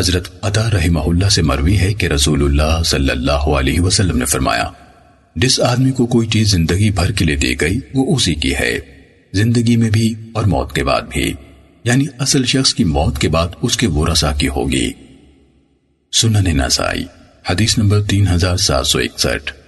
حضرت عطا رحمہ اللہ سے مروی ہے کہ رسول اللہ صلی اللہ علیہ وسلم نے فرمایا، جس آدمی کو کوئی چیز زندگی بھر کے لیے دی گئی، وہ اسی کی ہے۔ زندگی میں بھی اور موت کے بعد بھی۔ یعنی اصل شخص کی موت کے بعد اس کے ورثہ کی ہوگی۔ سنن نسائی، حدیث نمبر تین ہزار سات سو اکسٹھ۔